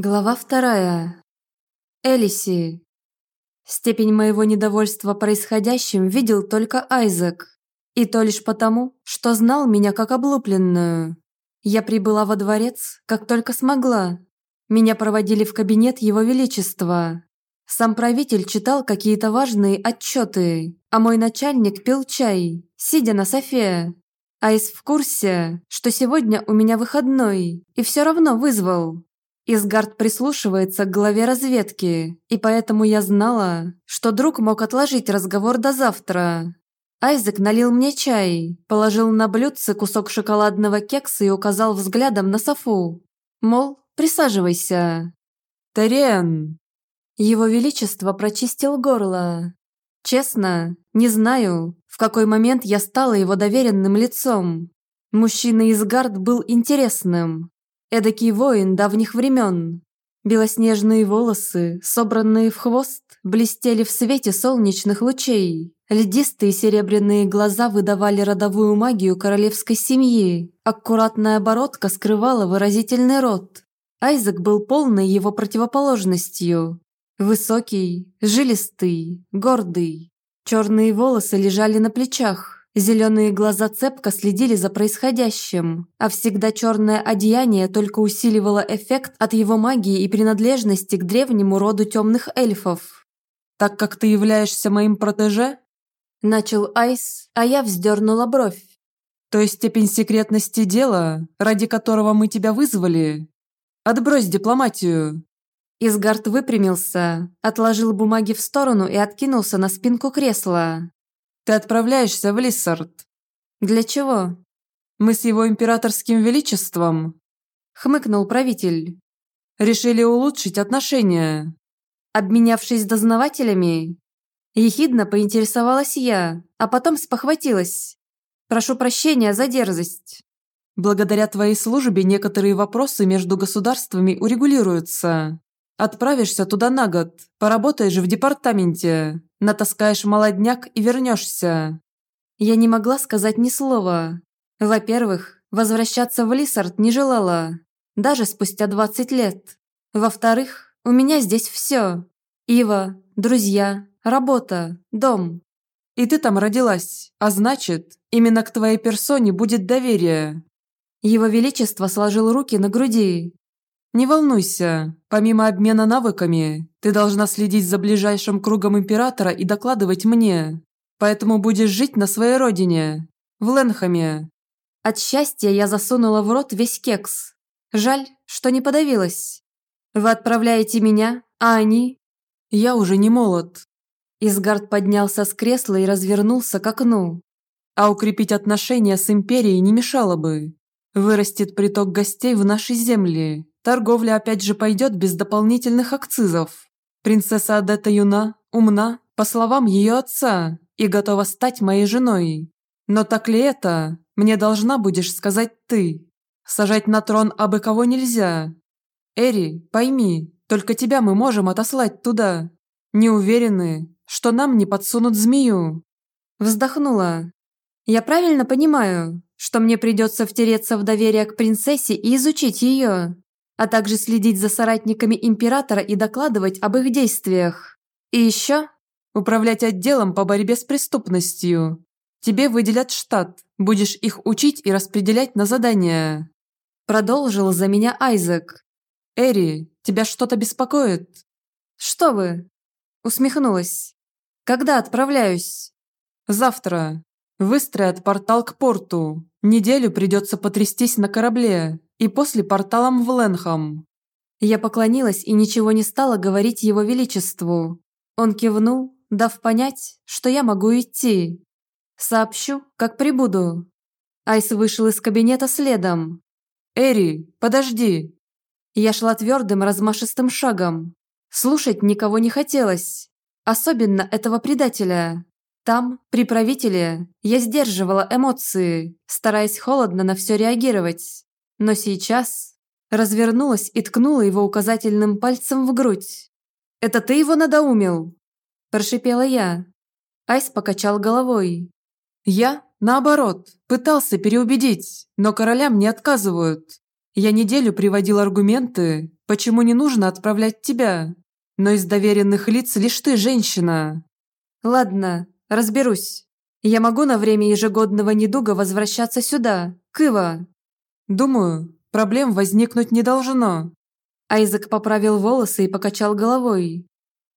Глава вторая. Элиси. Степень моего недовольства происходящим видел только Айзек. И то лишь потому, что знал меня как облупленную. Я прибыла во дворец, как только смогла. Меня проводили в кабинет Его Величества. Сам правитель читал какие-то важные отчеты, а мой начальник пил чай, сидя на софе. Айс в курсе, что сегодня у меня выходной, и все равно вызвал. Изгард прислушивается к главе разведки, и поэтому я знала, что друг мог отложить разговор до завтра. Айзек налил мне чай, положил на блюдце кусок шоколадного кекса и указал взглядом на Софу. Мол, присаживайся. «Терен!» Его Величество прочистил горло. Честно, не знаю, в какой момент я стала его доверенным лицом. Мужчина из Гард был интересным, Эдакий воин давних времен. Белоснежные волосы, собранные в хвост, блестели в свете солнечных лучей. Льдистые серебряные глаза выдавали родовую магию королевской семьи. Аккуратная оборотка скрывала выразительный рот. Айзек был полной его противоположностью. Высокий, жилистый, гордый. Черные волосы лежали на плечах, Зеленые глаза цепко следили за происходящим, а всегда черное одеяние только усиливало эффект от его магии и принадлежности к древнему роду темных эльфов. «Так как ты являешься моим протеже?» Начал Айс, а я вздернула бровь. «То есть степень секретности дела, ради которого мы тебя вызвали? Отбрось дипломатию!» Изгард выпрямился, отложил бумаги в сторону и откинулся на спинку кресла. Ты отправляешься в Лиссард. Для чего? Мы с его императорским величеством. Хмыкнул правитель. Решили улучшить отношения. Обменявшись дознавателями, ехидно поинтересовалась я, а потом спохватилась. Прошу прощения за дерзость. Благодаря твоей службе некоторые вопросы между государствами урегулируются. Отправишься туда на год, поработаешь в департаменте, натаскаешь молодняк и вернешься. Я не могла сказать ни слова. Во-первых, возвращаться в Лиссард не желала, даже спустя 20 лет. Во-вторых, у меня здесь все. Ива, друзья, работа, дом. И ты там родилась, а значит, именно к твоей персоне будет доверие. Его Величество сложил руки на груди, не волнуйся, помимо обмена навыками, ты должна следить за ближайшим кругом Императора и докладывать мне. Поэтому будешь жить на своей родине, в Ленхаме». От счастья я засунула в рот весь кекс. Жаль, что не подавилась. Вы отправляете меня, а они? Я уже не молод. Изгард поднялся с кресла и развернулся к окну. А укрепить отношения с Империей не мешало бы. Вырастет приток гостей в нашей земле, Торговля опять же пойдет без дополнительных акцизов. Принцесса Адетта юна, умна, по словам ее отца, и готова стать моей женой. Но так ли это, мне должна будешь сказать ты. Сажать на трон абы кого нельзя. Эри, пойми, только тебя мы можем отослать туда. Не уверены, что нам не подсунут змею. Вздохнула. Я правильно понимаю, что мне придется втереться в доверие к принцессе и изучить ее? А также следить за соратниками императора и докладывать об их действиях. И еще управлять отделом по борьбе с преступностью. Тебе выделят штат, будешь их учить и распределять на задания. Продолжил за меня Айзек. Эри, тебя что-то беспокоит? Что вы? Усмехнулась. Когда отправляюсь? Завтра. Выстроят портал к порту. Неделю придется потрястись на корабле и после порталом в Ленхам. Я поклонилась и ничего не стала говорить его величеству. Он кивнул, дав понять, что я могу идти. Сообщу, как прибуду. Айс вышел из кабинета следом. «Эри, подожди!» Я шла твердым размашистым шагом. Слушать никого не хотелось. Особенно этого предателя. Там, при правителе, я сдерживала эмоции, стараясь холодно на все реагировать. Но сейчас развернулась и ткнула его указательным пальцем в грудь. «Это ты его надоумил?» – прошипела я. Айс покачал головой. «Я, наоборот, пытался переубедить, но королям не отказывают. Я неделю приводил аргументы, Почему не нужно отправлять тебя? Но из доверенных лиц лишь ты женщина. Ладно, разберусь. Я могу на время ежегодного недуга возвращаться сюда, к Ива. Думаю, проблем возникнуть не должно. Айзек поправил волосы и покачал головой.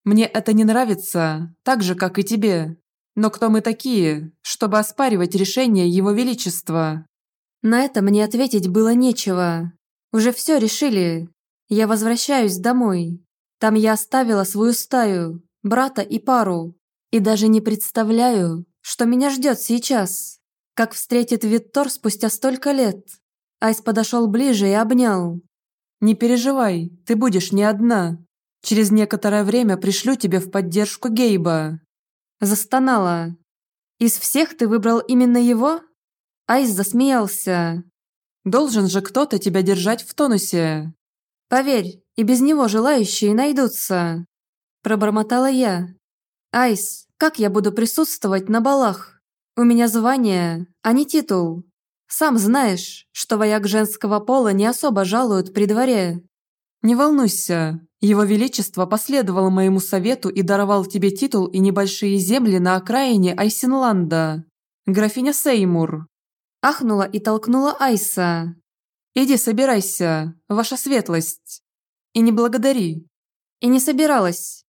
Мне это не нравится, так же, как и тебе. Но кто мы такие, чтобы оспаривать решение Его Величества? На это мне ответить было нечего. Уже все решили. Я возвращаюсь домой. Там я оставила свою стаю, брата и пару. И даже не представляю, что меня ждет сейчас. Как встретит Виттор спустя столько лет. Айс подошел ближе и обнял. «Не переживай, ты будешь не одна. Через некоторое время пришлю тебе в поддержку Гейба». Застонала. «Из всех ты выбрал именно его?» Айс засмеялся. «Должен же кто-то тебя держать в тонусе». «Поверь, и без него желающие найдутся», – пробормотала я. «Айс, как я буду присутствовать на балах? У меня звание, а не титул. Сам знаешь, что вояк женского пола не особо жалуют при дворе». «Не волнуйся, его Величество последовало моему совету и даровал тебе титул и небольшие земли на окраине Айсенланда. Графиня Сеймур». Ахнула и толкнула Айса. «Иди собирайся, ваша светлость. И не благодари». И не собиралась.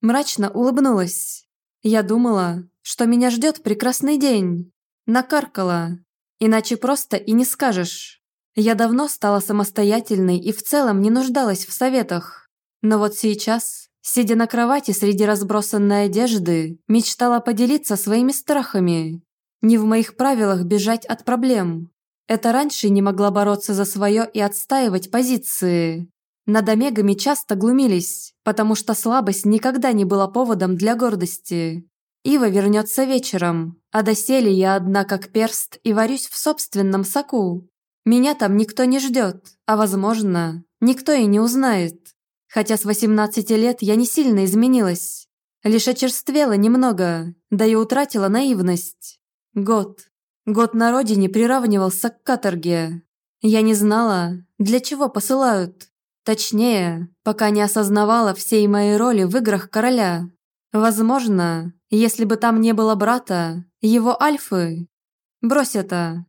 Мрачно улыбнулась. Я думала, что меня ждет прекрасный день. Накаркала. Иначе просто и не скажешь. Я давно стала самостоятельной и в целом не нуждалась в советах. Но вот сейчас, сидя на кровати среди разбросанной одежды, мечтала поделиться своими страхами. Не в моих правилах бежать от проблем. Это раньше не могла бороться за свое и отстаивать позиции. Над омегами часто глумились, потому что слабость никогда не была поводом для гордости. Ива вернется вечером, а доселе я одна как перст и варюсь в собственном соку. Меня там никто не ждет, а возможно, никто и не узнает. Хотя с 18 лет я не сильно изменилась. Лишь очерствела немного, да и утратила наивность. Год. Год на родине приравнивался к каторге. Я не знала, для чего посылают. Точнее, пока не осознавала всей моей роли в играх короля. Возможно, если бы там не было брата, его альфы. Брось это.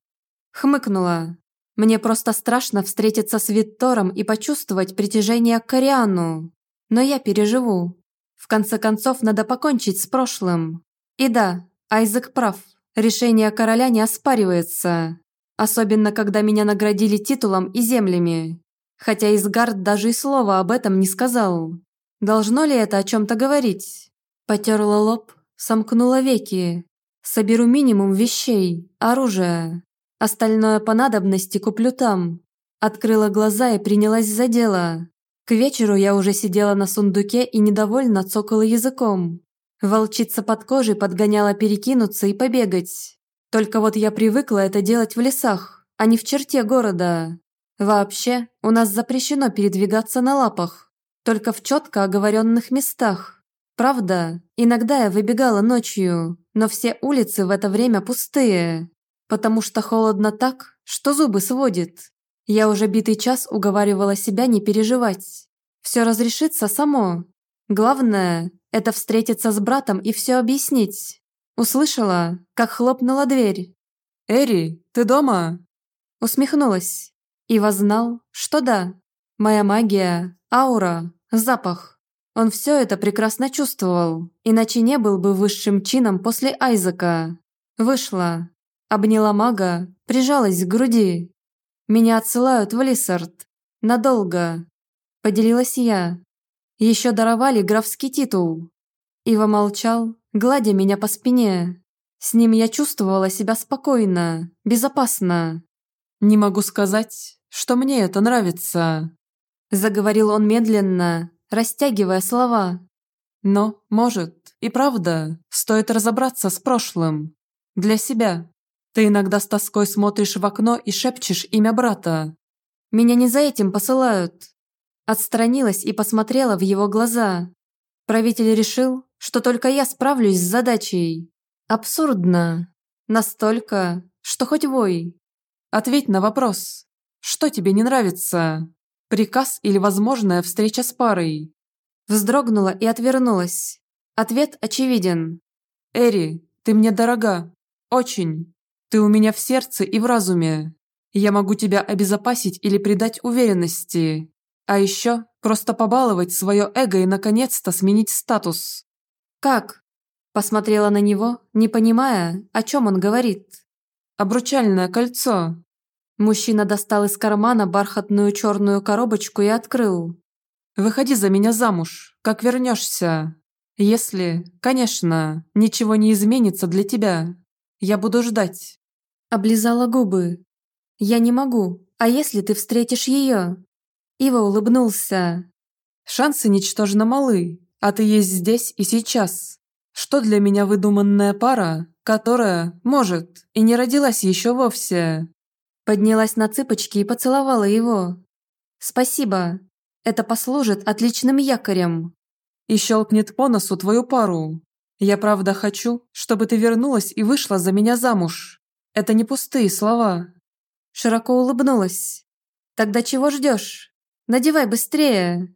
Хмыкнула. Мне просто страшно встретиться с Виттором и почувствовать притяжение к Кориану. Но я переживу. В конце концов, надо покончить с прошлым. И да, Айзек прав. Решение короля не оспаривается. Особенно, когда меня наградили титулом и землями. Хотя Изгард даже и слова об этом не сказал. Должно ли это о чем-то говорить? Потерла лоб, сомкнула веки. Соберу минимум вещей, оружия. Остальное по надобности куплю там. Открыла глаза и принялась за дело. К вечеру я уже сидела на сундуке и недовольно цокала языком. Волчица под кожей подгоняла перекинуться и побегать. Только вот я привыкла это делать в лесах, а не в черте города. Вообще, у нас запрещено передвигаться на лапах, только в четко оговоренных местах. Правда, иногда я выбегала ночью, но все улицы в это время пустые, потому что холодно так, что зубы сводит. Я уже битый час уговаривала себя не переживать. Все разрешится само. Главное – это встретиться с братом и все объяснить. Услышала, как хлопнула дверь. «Эри, ты дома?» Усмехнулась. Ива знал, что да, моя магия, аура, запах. Он все это прекрасно чувствовал, иначе не был бы высшим чином после Айзека. Вышла, обняла мага, прижалась к груди. Меня отсылают в Лиссард. Надолго. Поделилась я. Еще даровали графский титул. Ива молчал, гладя меня по спине. С ним я чувствовала себя спокойно, безопасно. Не могу сказать, что мне это нравится», – заговорил он медленно, растягивая слова. «Но, может, и правда, стоит разобраться с прошлым. Для себя. Ты иногда с тоской смотришь в окно и шепчешь имя брата». «Меня не за этим посылают». Отстранилась и посмотрела в его глаза. Правитель решил, что только я справлюсь с задачей. Абсурдно. Настолько, что хоть вой. Ответь на вопрос. Что тебе не нравится?» Приказ или возможная встреча с парой?» Вздрогнула и отвернулась. Ответ очевиден. «Эри, ты мне дорога. Очень. Ты у меня в сердце и в разуме. Я могу тебя обезопасить или придать уверенности. А еще просто побаловать свое эго и наконец-то сменить статус». «Как?» Посмотрела на него, не понимая, о чем он говорит. «Обручальное кольцо». Мужчина достал из кармана бархатную черную коробочку и открыл. «Выходи за меня замуж, как вернешься. Если, конечно, ничего не изменится для тебя. Я буду ждать». Облизала губы. «Я не могу. А если ты встретишь ее?» Ива улыбнулся. «Шансы ничтожно малы, а ты есть здесь и сейчас. Что для меня выдуманная пара, которая, может, и не родилась еще вовсе?» Поднялась на цыпочки и поцеловала его. «Спасибо. Это послужит отличным якорем». «И щелкнет по носу твою пару. Я правда хочу, чтобы ты вернулась и вышла за меня замуж. Это не пустые слова». Широко улыбнулась. «Тогда чего ждешь? Надевай быстрее!»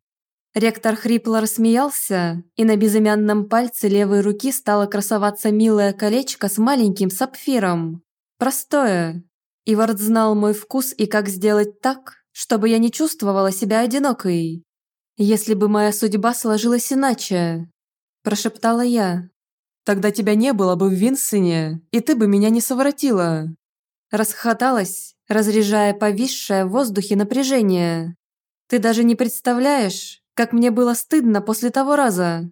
Ректор хрипло рассмеялся, и на безымянном пальце левой руки стало красоваться милое колечко с маленьким сапфиром. Простое. Ивард знал мой вкус и как сделать так, чтобы я не чувствовала себя одинокой. Если бы моя судьба сложилась иначе, прошептала я. Тогда тебя не было бы в Винсене, и ты бы меня не совратила. Расхоталась, разряжая повисшее в воздухе напряжение. Ты даже не представляешь, как мне было стыдно после того раза.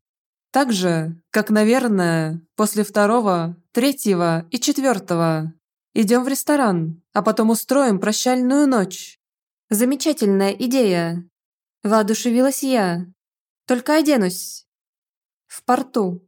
Так же, как, наверное, после второго, третьего и четвертого. Идем в ресторан, а потом устроим прощальную ночь. Замечательная идея. Воодушевилась я. Только оденусь. В порту.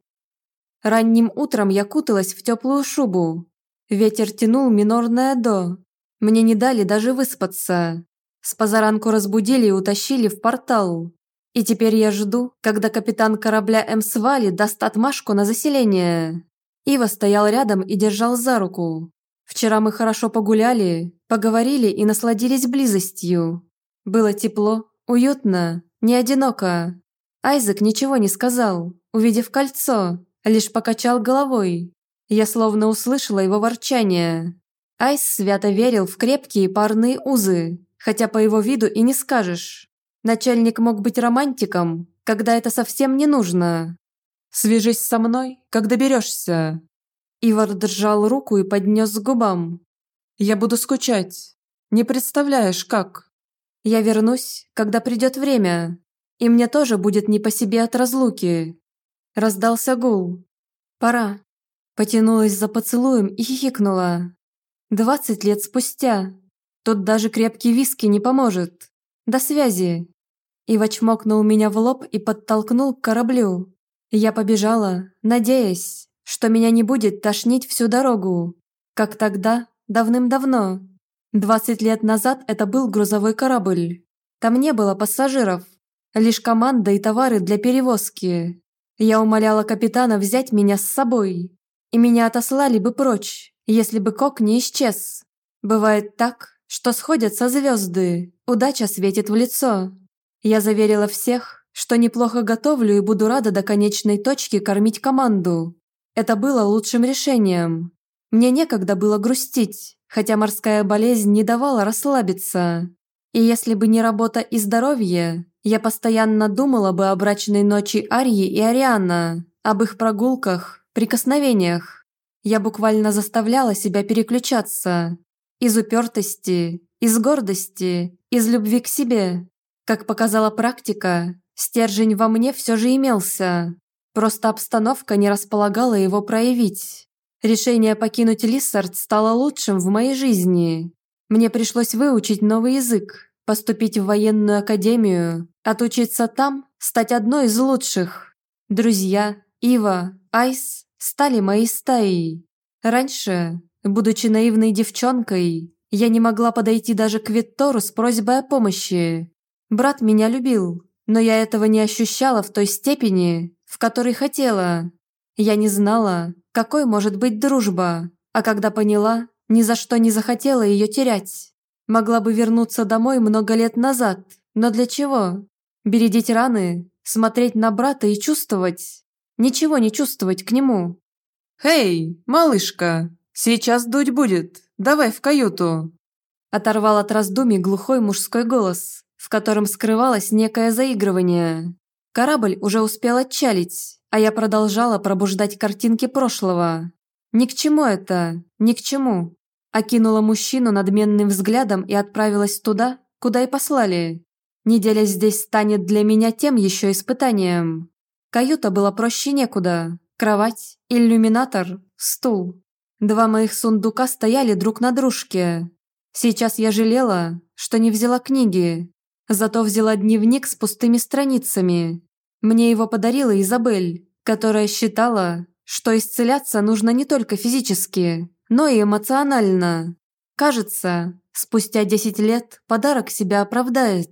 Ранним утром я куталась в теплую шубу. Ветер тянул минорное «до». Мне не дали даже выспаться. С позаранку разбудили и утащили в портал. И теперь я жду, когда капитан корабля М-Свали даст отмашку на заселение. Ива стоял рядом и держал за руку. Вчера мы хорошо погуляли, поговорили и насладились близостью. Было тепло, уютно, не одиноко. Айзек ничего не сказал, увидев кольцо, лишь покачал головой. Я словно услышала его ворчание. Айс свято верил в крепкие парные узы, хотя по его виду и не скажешь. Начальник мог быть романтиком, когда это совсем не нужно. «Свяжись со мной, как доберешься». Ивар держал руку и поднес к губам. «Я буду скучать. Не представляешь, как». «Я вернусь, когда придет время, и мне тоже будет не по себе от разлуки». Раздался гул. «Пора». Потянулась за поцелуем и хихикнула. «Двадцать лет спустя. Тут даже крепкий виски не поможет. До связи». Ива чмокнул меня в лоб и подтолкнул к кораблю. Я побежала, надеясь, что меня не будет тошнить всю дорогу. Как тогда, давным-давно. Двадцать лет назад это был грузовой корабль. Там не было пассажиров, лишь команда и товары для перевозки. Я умоляла капитана взять меня с собой, и меня отослали бы прочь, если бы Кок не исчез. Бывает так, что сходятся звезды, удача светит в лицо. Я заверила всех, что неплохо готовлю и буду рада до конечной точки кормить команду. Это было лучшим решением. Мне некогда было грустить, хотя морская болезнь не давала расслабиться. И если бы не работа и здоровье, я постоянно думала бы о брачной ночи Арьи и Ариана, об их прогулках, прикосновениях. Я буквально заставляла себя переключаться. Из упертости, из гордости, из любви к себе. Как показала практика, стержень во мне все же имелся. Просто обстановка не располагала его проявить. Решение покинуть Лиссард стало лучшим в моей жизни. Мне пришлось выучить новый язык, поступить в военную академию, отучиться там, стать одной из лучших. Друзья, Ива, Айс стали моей стаей. Раньше, будучи наивной девчонкой, я не могла подойти даже к Виттору с просьбой о помощи. Брат меня любил, но я этого не ощущала в той степени, в которой хотела. Я не знала, какой может быть дружба, а когда поняла, ни за что не захотела ее терять. Могла бы вернуться домой много лет назад, Но для чего? Бередить раны, смотреть на брата и чувствовать? Ничего не чувствовать к нему. «Эй, малышка, сейчас дуть будет, давай в каюту!» Оторвал от раздумий глухой мужской голос, в котором скрывалось некое заигрывание. Корабль уже успел отчалить, а я продолжала пробуждать картинки прошлого. Ни к чему это, ни к чему. Окинула мужчину надменным взглядом и отправилась туда, куда и послали. Неделя здесь станет для меня тем еще испытанием. Каюта была проще некуда. Кровать, иллюминатор, стул. Два моих сундука стояли друг на дружке. Сейчас я жалела, что не взяла книги. Зато взяла дневник с пустыми страницами. Мне его подарила Изабель, которая считала, что исцеляться нужно не только физически, но и эмоционально. Кажется, спустя 10 лет подарок себя оправдает.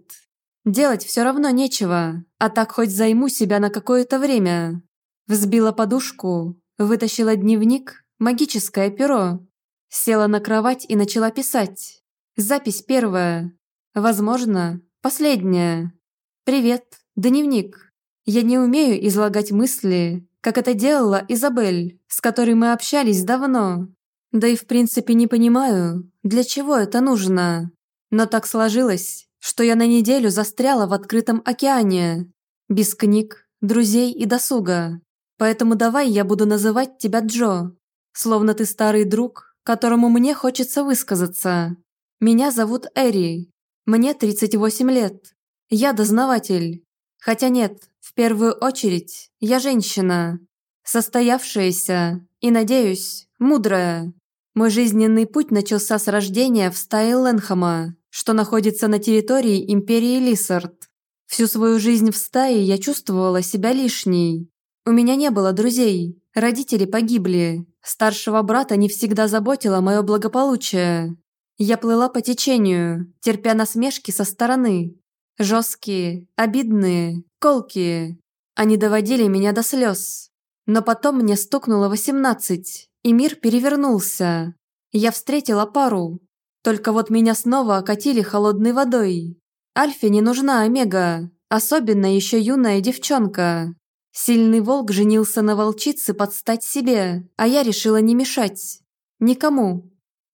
Делать все равно нечего, а так хоть займу себя на какое-то время. Взбила подушку, вытащила дневник, магическое перо. Села на кровать и начала писать. Запись первая. Возможно, последняя. «Привет, дневник. Я не умею излагать мысли, как это делала Изабель, с которой мы общались давно. Да и в принципе не понимаю, для чего это нужно. Но так сложилось, что я на неделю застряла в открытом океане. Без книг, друзей и досуга. Поэтому давай я буду называть тебя Джо. Словно ты старый друг, которому мне хочется высказаться. Меня зовут Эри. Мне 38 лет. Я дознаватель. Хотя нет, в первую очередь, я женщина. Состоявшаяся и, надеюсь, мудрая. Мой жизненный путь начался с рождения в стае Ленхама, что находится на территории Империи Лиссард. Всю свою жизнь в стае я чувствовала себя лишней. У меня не было друзей, родители погибли, старшего брата не всегда заботило мое благополучие. Я плыла по течению, терпя насмешки со стороны. Жесткие, обидные, колкие. Они доводили меня до слез. Но потом мне стукнуло восемнадцать и мир перевернулся. Я встретила пару. Только вот меня снова окатили холодной водой. Альфе не нужна Омега, особенно еще юная девчонка. Сильный волк женился на волчице под стать себе, а я решила не мешать. Никому.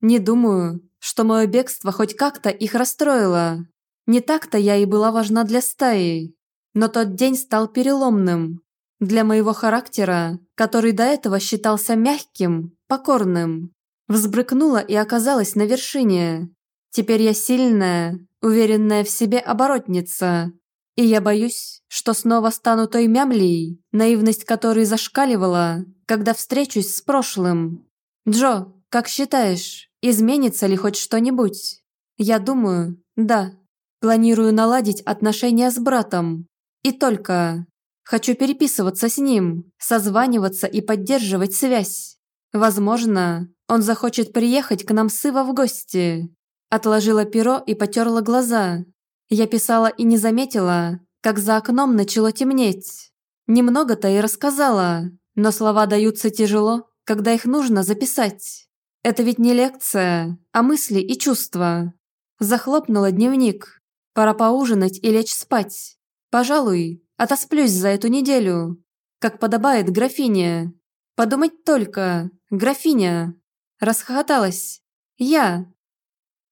Не думаю, что мое бегство хоть как-то их расстроило. Не так-то я и была важна для стаи. Но тот день стал переломным. Для моего характера, который до этого считался мягким, покорным, взбрыкнула и оказалась на вершине. Теперь я сильная, уверенная в себе оборотница. И я боюсь, что снова стану той мямлей, наивность которой зашкаливала, когда встречусь с прошлым. Джо, как считаешь, изменится ли хоть что-нибудь? Я думаю, да. Планирую наладить отношения с братом. И только. Хочу переписываться с ним, созваниваться и поддерживать связь. Возможно, он захочет приехать к нам с Ива в гости. Отложила перо и потерла глаза. Я писала и не заметила, как за окном начало темнеть. Немного-то и рассказала, но слова даются тяжело, когда их нужно записать. Это ведь не лекция, а мысли и чувства. Захлопнула дневник. Пора поужинать и лечь спать. Пожалуй, Отосплюсь за эту неделю, как подобает графине. Подумать только, графиня. Расхохоталась. Я.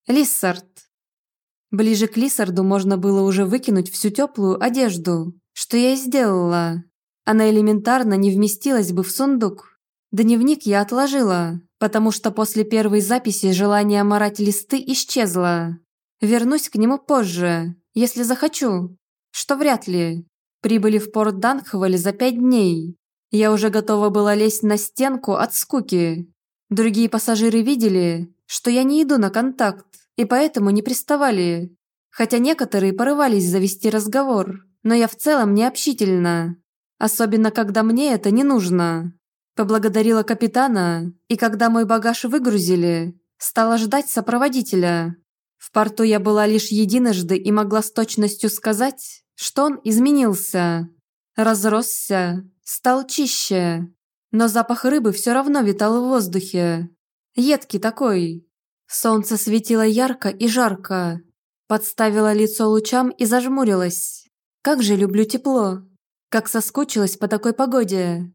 Лиссард. Ближе к Лиссарду можно было уже выкинуть всю теплую одежду, что я и сделала. Она элементарно не вместилась бы в сундук. Дневник я отложила, потому что после первой записи желание морать листы исчезло. Вернусь к нему позже, если захочу, что вряд ли. Прибыли в порт Данхваль за пять дней. Я уже готова была лезть на стенку от скуки. Другие пассажиры видели, что я не иду на контакт, и поэтому не приставали. Хотя некоторые порывались завести разговор, но я в целом не общительна. Особенно, когда мне это не нужно. Поблагодарила капитана, и когда мой багаж выгрузили, стала ждать сопроводителя. В порту я была лишь единожды и могла с точностью сказать, что он изменился, разросся, стал чище. Но запах рыбы все равно витал в воздухе. Едкий такой. Солнце светило ярко и жарко. Подставила лицо лучам и зажмурилась. Как же люблю тепло. Как соскучилась по такой погоде.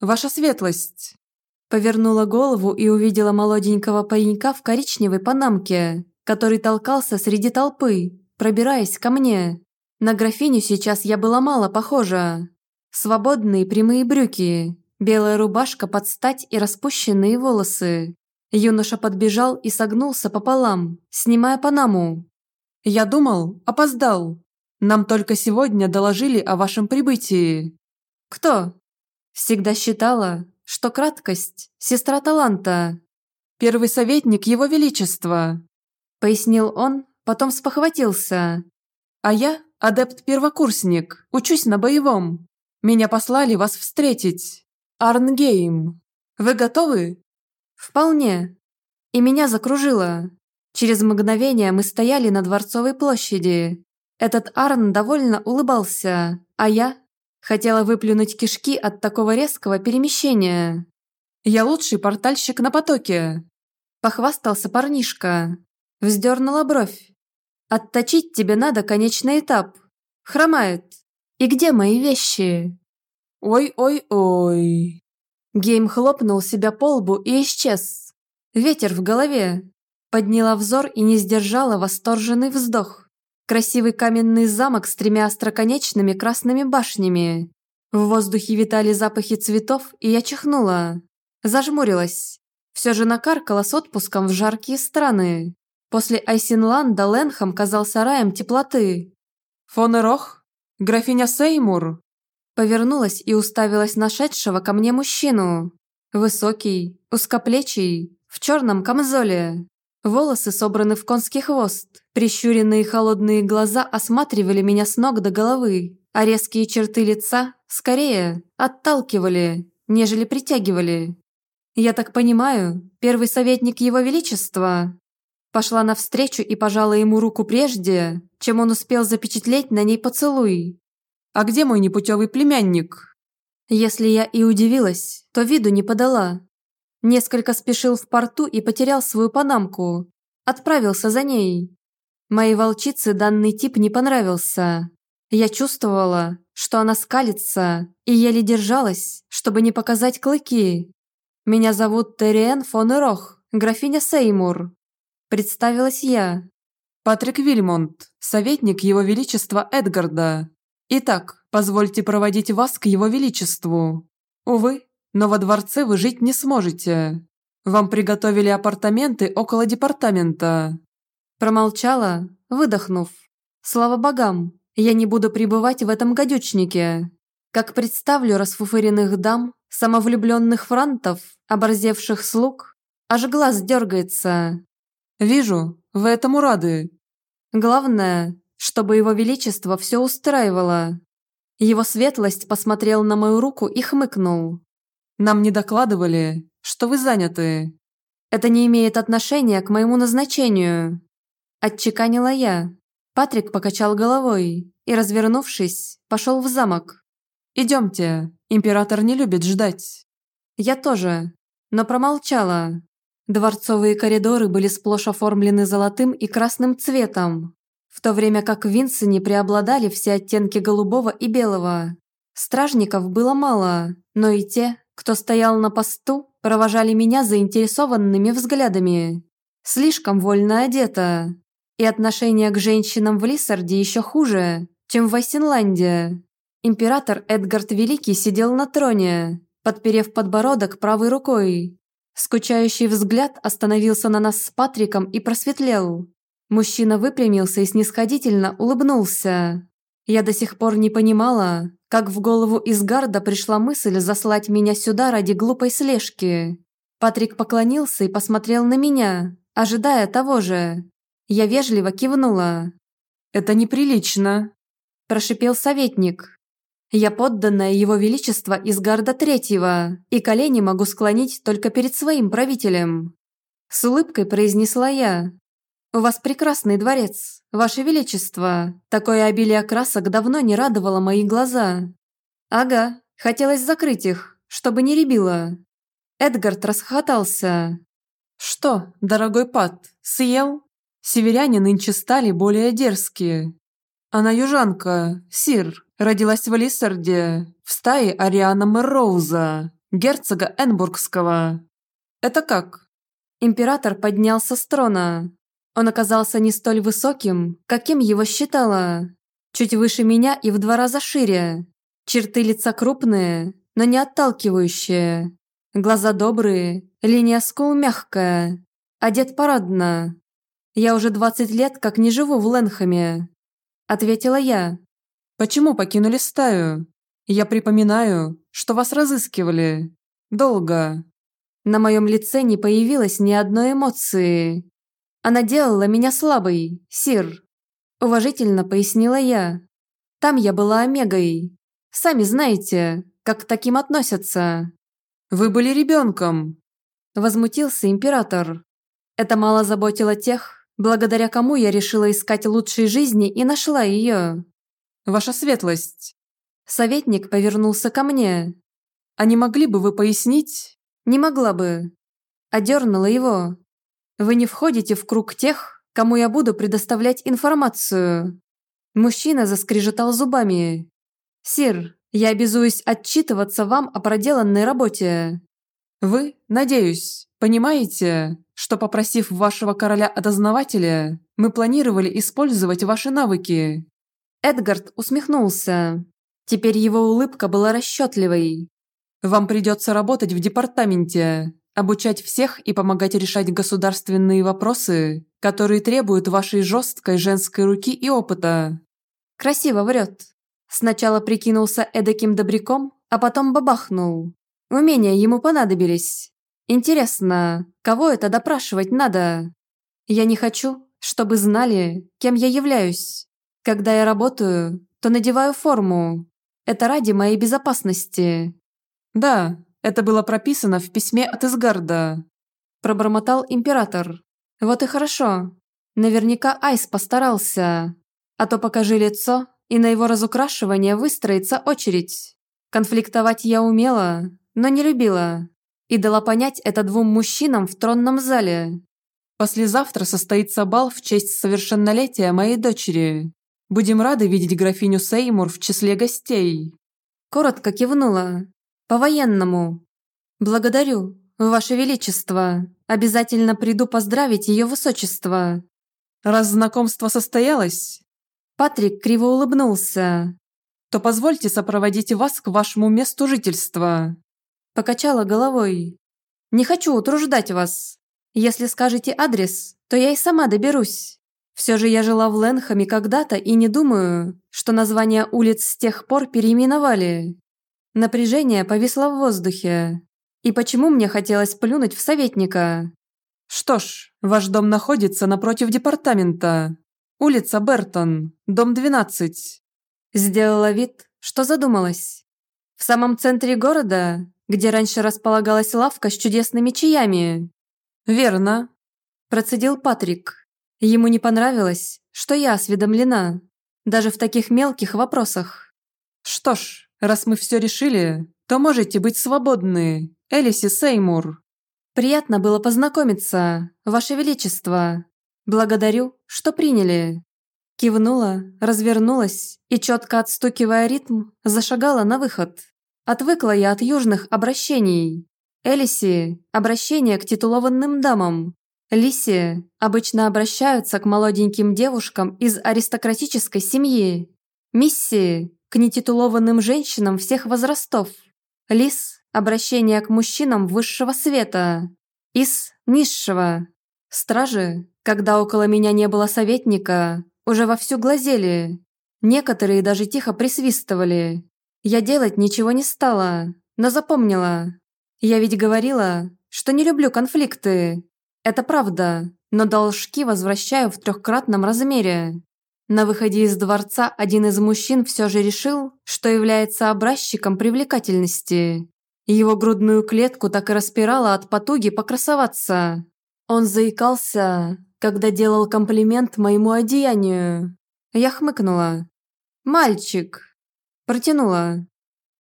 Ваша светлость. Повернула голову и увидела молоденького паренька в коричневой панамке, который толкался среди толпы, пробираясь ко мне. На графиню сейчас я была мало похожа. Свободные прямые брюки, белая рубашка под стать и распущенные волосы. Юноша подбежал и согнулся пополам, снимая панаму. «Я думал, опоздал. Нам только сегодня доложили о вашем прибытии». «Кто?» Всегда считала, что краткость – сестра таланта. «Первый советник Его Величества», – пояснил он, потом спохватился. «А я – адепт-первокурсник, учусь на боевом. Меня послали вас встретить. Арнгейм. Вы готовы?» «Вполне». И меня закружило. Через мгновение мы стояли на Дворцовой площади. Этот Арн довольно улыбался, а я хотела выплюнуть кишки от такого резкого перемещения. «Я лучший портальщик на потоке», – похвастался парнишка. Вздернула бровь. «Отточить тебе надо конечный этап. Хромает. И где мои вещи?» «Ой-ой-ой». Гейм хлопнул себя по лбу и исчез. Ветер в голове. Подняла взор и не сдержала восторженный вздох. Красивый каменный замок с тремя остроконечными красными башнями. В воздухе витали запахи цветов, и я чихнула. Зажмурилась. Все же накаркала с отпуском в жаркие страны. После Айсинланда Ленхам казался раем теплоты. «Фон Эрох? Графиня Сеймур?» Повернулась и уставилась на шедшего ко мне мужчину. Высокий, узкоплечий, в черном камзоле. Волосы собраны в конский хвост. Прищуренные холодные глаза осматривали меня с ног до головы, а резкие черты лица, скорее, отталкивали, нежели притягивали. «Я так понимаю, первый советник Его Величества?» Пошла навстречу и пожала ему руку прежде, чем он успел запечатлеть на ней поцелуй. «А где мой непутевый племянник?» Если я и удивилась, то виду не подала. Несколько спешил в порту и потерял свою панамку. Отправился за ней. Моей волчице данный тип не понравился. Я чувствовала, что она скалится, и еле держалась, чтобы не показать клыки. «Меня зовут Терриен фон Эрох, графиня Сеймур», – представилась я. «Патрик Вильмонт, советник Его Величества Эдгарда. Итак, позвольте проводить вас к Его Величеству. Увы, но во дворце вы жить не сможете. Вам приготовили апартаменты около департамента». Промолчала, выдохнув. «Слава богам, я не буду пребывать в этом гадючнике. Как представлю расфуфыренных дам, самовлюбленных франтов, оборзевших слуг, аж глаз дергается». «Вижу, вы этому рады». «Главное, чтобы его величество все устраивало». Его светлость посмотрел на мою руку и хмыкнул. Нам не докладывали, что вы заняты». «Это не имеет отношения к моему назначению», – отчеканила я. Патрик покачал головой и, развернувшись, пошел в замок. «Идемте, император не любит ждать». Я тоже, но промолчала. Дворцовые коридоры были сплошь оформлены золотым и красным цветом, в то время как в Винсене преобладали все оттенки голубого и белого. Стражников было мало, но и те, кто стоял на посту, провожали меня заинтересованными взглядами. Слишком вольно одета. И отношение к женщинам в Лиссарде еще хуже, чем в Вайсенланде. Император Эдгард Великий сидел на троне, подперев подбородок правой рукой. Скучающий взгляд остановился на нас с Патриком и просветлел. Мужчина выпрямился и снисходительно улыбнулся. Я до сих пор не понимала, как в голову Изгарда пришла мысль заслать меня сюда ради глупой слежки. Патрик поклонился и посмотрел на меня, ожидая того же. Я вежливо кивнула. «Это неприлично», – прошипел советник. «Я подданная его величества Изгарда Третьего, и колени могу склонить только перед своим правителем». С улыбкой произнесла я, «У вас прекрасный дворец, ваше величество. Такое обилие красок давно не радовало мои глаза». «Ага, хотелось закрыть их, чтобы не ребило». Эдгард расхохотался. «Что, дорогой Пат, съел? Северяне нынче стали более дерзкие. Она южанка, Сир, родилась в Лиссарде, в стае Ариана Мэрроуза, герцога Энбургского. Это как? Император поднялся с трона. Он оказался не столь высоким, каким его считала. Чуть выше меня и в два раза шире. Черты лица крупные, но не отталкивающие. Глаза добрые, линия скул мягкая. Одет парадно. Я уже 20 лет как не живу в Ленхаме. Ответила я. Почему покинули стаю? Я припоминаю, что вас разыскивали. Долго. На моем лице не появилось ни одной эмоции. Она делала меня слабой, Сир. Уважительно пояснила я. Там я была Омегой. Сами знаете, как к таким относятся. Вы были ребенком. Возмутился император. Это мало заботило тех, благодаря кому я решила искать лучшей жизни и нашла ее. Ваша светлость. Советник повернулся ко мне. А не могли бы вы пояснить? Не могла бы. Одернула его. Вы не входите в круг тех, кому я буду предоставлять информацию. Мужчина заскрежетал зубами. Сир, я обязуюсь отчитываться вам о проделанной работе. Вы, надеюсь, понимаете, что попросив вашего короля-одознавателя, мы планировали использовать ваши навыки. Эдгард усмехнулся. Теперь его улыбка была расчетливой. Вам придется работать в департаменте, обучать всех и помогать решать государственные вопросы, которые требуют вашей жесткой женской руки и опыта. Красиво врет. Сначала прикинулся эдаким добряком, а потом бабахнул. Умения ему понадобились. Интересно, кого это допрашивать надо? Я не хочу, чтобы знали, кем я являюсь. Когда я работаю, то надеваю форму. Это ради моей безопасности. Да, это было прописано в письме от Изгарда. Пробормотал император. Вот и хорошо. Наверняка Айс постарался. А то покажи лицо, и на его разукрашивание выстроится очередь. Конфликтовать я умела, но не любила. И дала понять это двум мужчинам в тронном зале. Послезавтра состоится бал в честь совершеннолетия моей дочери. Будем рады видеть графиню Сеймур в числе гостей. Коротко кивнула, по-военному. Благодарю, Ваше Величество. Обязательно приду поздравить Ее Высочество. Раз знакомство состоялось... Патрик криво улыбнулся. То позвольте сопроводить вас к вашему месту жительства. Покачала головой. Не хочу утруждать вас. Если скажете адрес, то я и сама доберусь. Все же я жила в Ленхаме когда-то и не думаю, что названия улиц с тех пор переименовали. Напряжение повисло в воздухе. И почему мне хотелось плюнуть в советника? Что ж, ваш дом находится напротив департамента. Улица Бертон, дом 12. Сделала вид, что задумалась. В самом центре города, где раньше располагалась лавка с чудесными чаями. Верно. Процедил Патрик. Ему не понравилось, что я осведомлена. Даже в таких мелких вопросах. Что ж, Раз мы все решили, то можете быть свободны, Элиси Сеймур. Приятно было познакомиться, Ваше Величество. Благодарю, что приняли. Кивнула, развернулась и, четко отстукивая ритм, зашагала на выход. Отвыкла я от южных обращений. Элиси – обращение к титулованным дамам. Лиси обычно обращаются к молоденьким девушкам из аристократической семьи. Миссии к нетитулованным женщинам всех возрастов. Лис – обращение к мужчинам высшего света. Из – низшего. Стражи, когда около меня не было советника, уже вовсю глазели. Некоторые даже тихо присвистывали. Я делать ничего не стала, но запомнила. Я ведь говорила, что не люблю конфликты. Это правда, но должки возвращаю в трехкратном размере. На выходе из дворца один из мужчин все же решил, что является образчиком привлекательности. Его грудную клетку так и распирало от потуги покрасоваться. Он заикался, когда делал комплимент моему одеянию. Я хмыкнула. «Мальчик!» Протянула.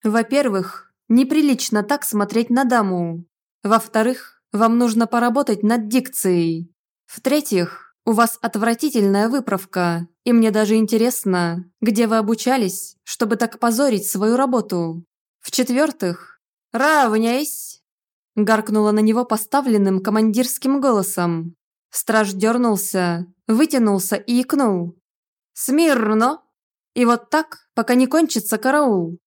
«Во-первых, неприлично так смотреть на даму. Во-вторых, вам нужно поработать над дикцией. В-третьих, У вас отвратительная выправка, и мне даже интересно, где вы обучались, чтобы так позорить свою работу. В-четвертых, равняйсь!» Гаркнула на него поставленным командирским голосом. Страж дернулся, вытянулся и икнул. «Смирно!» И вот так, пока не кончится караул.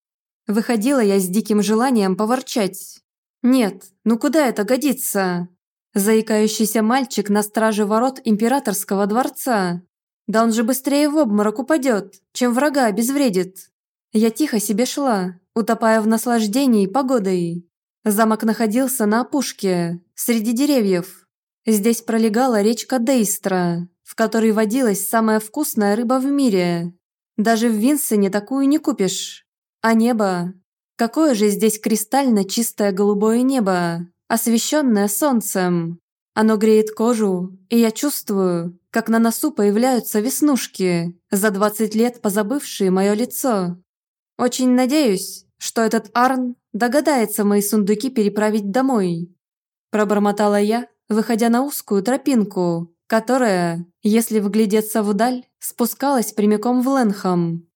Выходила я с диким желанием поворчать. «Нет, ну куда это годится?» Заикающийся мальчик на страже ворот императорского дворца. Да он же быстрее в обморок упадет, чем врага обезвредит. Я тихо себе шла, утопая в наслаждении погодой. Замок находился на опушке, среди деревьев. Здесь пролегала речка Дейстра, в которой водилась самая вкусная рыба в мире. Даже в Винсене такую не купишь. А небо? Какое же здесь кристально чистое голубое небо, освещенное солнцем. Оно греет кожу, и я чувствую, как на носу появляются веснушки, за 20 лет позабывшие мое лицо. Очень надеюсь, что этот Арн догадается мои сундуки переправить домой. Пробормотала я, выходя на узкую тропинку, которая, если вглядеться вдаль, спускалась прямиком в Ленхам.